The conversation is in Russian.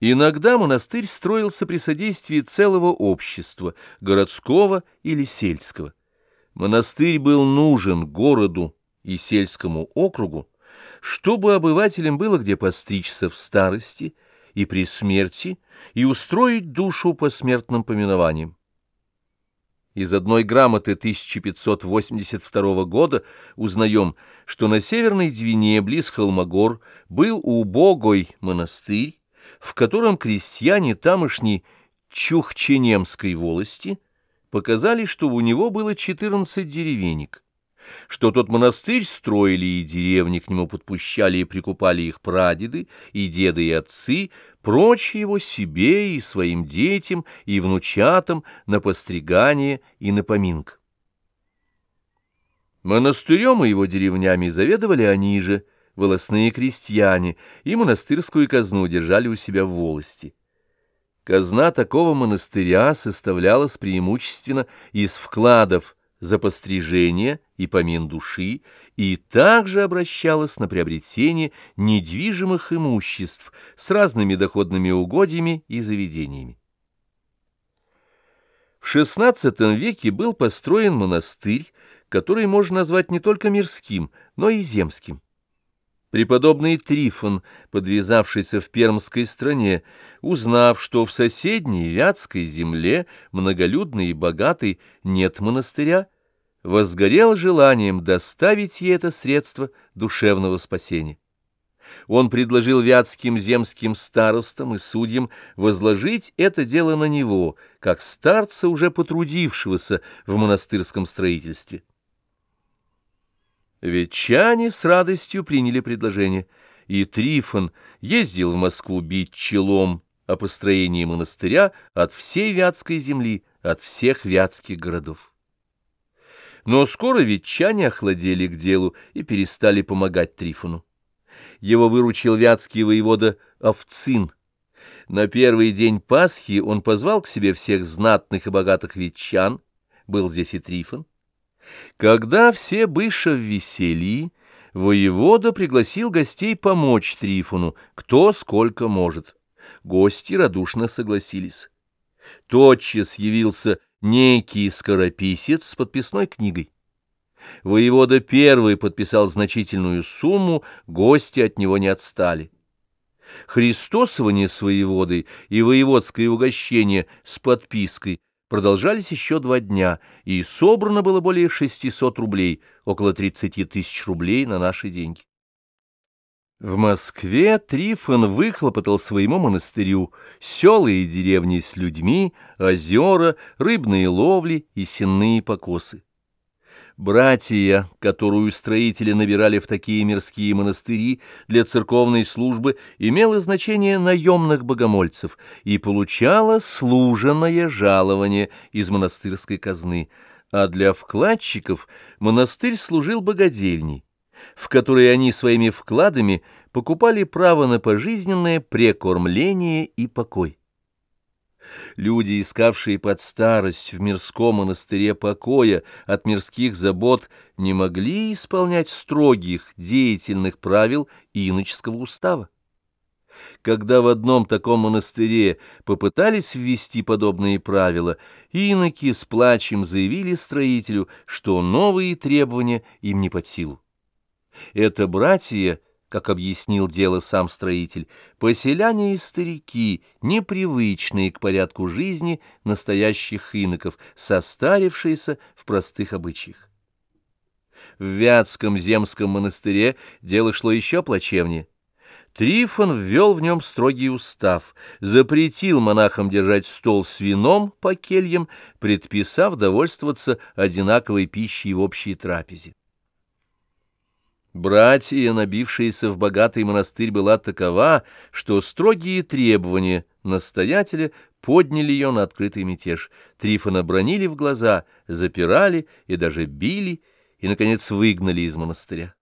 Иногда монастырь строился при содействии целого общества, городского или сельского. Монастырь был нужен городу и сельскому округу, чтобы обывателям было где постричься в старости и при смерти и устроить душу по смертным поминованиям. Из одной грамоты 1582 года узнаем, что на Северной Двине, близ Холмогор, был убогой монастырь, в котором крестьяне тамошней Чухченемской волости показали, что у него было 14 деревенек, что тот монастырь строили и деревни к нему подпущали и прикупали их прадеды, и деды, и отцы, прочие его себе и своим детям, и внучатам на постригание и на поминк. Монастырем и его деревнями заведовали они же – волосные крестьяне, и монастырскую казну держали у себя в волости. Казна такого монастыря составлялась преимущественно из вкладов за пострижение и помин души, и также обращалась на приобретение недвижимых имуществ с разными доходными угодьями и заведениями. В XVI веке был построен монастырь, который можно назвать не только мирским, но и земским. Преподобный Трифон, подвязавшийся в пермской стране, узнав, что в соседней Вятской земле, многолюдной и богатой, нет монастыря, возгорел желанием доставить ей это средство душевного спасения. Он предложил вятским земским старостам и судьям возложить это дело на него, как старца, уже потрудившегося в монастырском строительстве. Ветчане с радостью приняли предложение, и Трифон ездил в Москву бить челом о построении монастыря от всей Вятской земли, от всех вятских городов. Но скоро ветчане охладели к делу и перестали помогать Трифону. Его выручил вятский воевода Овцин. На первый день Пасхи он позвал к себе всех знатных и богатых ветчан, был здесь и Трифон, когда все быша в веселье, воевода пригласил гостей помочь Трифону, кто сколько может. Гости радушно согласились. Тотчас явился некий скорописец с подписной книгой. Воевода первый подписал значительную сумму, гости от него не отстали. Христосование с воеводой и воеводское угощение с подпиской продолжались еще два дня, и собрано было более 600 рублей, около 30 тысяч рублей на наши деньги. В Москве Трифон выхлопотал своему монастырю села и деревни с людьми, озера, рыбные ловли и сенные покосы. Братья, которую строители набирали в такие мирские монастыри для церковной службы, имело значение наемных богомольцев и получало служенное жалование из монастырской казны, а для вкладчиков монастырь служил богадельней, в которой они своими вкладами покупали право на пожизненное прекормление и покой. Люди, искавшие под старость в мирском монастыре покоя от мирских забот, не могли исполнять строгих деятельных правил иноческого устава. Когда в одном таком монастыре попытались ввести подобные правила, иноки с плачем заявили строителю, что новые требования им не под силу. Это братья как объяснил дело сам строитель, поселяне и старики, непривычные к порядку жизни настоящих иноков, состарившиеся в простых обычаях. В Вятском земском монастыре дело шло еще плачевнее. Трифон ввел в нем строгий устав, запретил монахам держать стол с вином по кельям, предписав довольствоваться одинаковой пищей в общей трапезе. Братья, набившиеся в богатый монастырь, была такова, что строгие требования настоятеля подняли ее на открытый мятеж. Трифона бронили в глаза, запирали и даже били, и, наконец, выгнали из монастыря.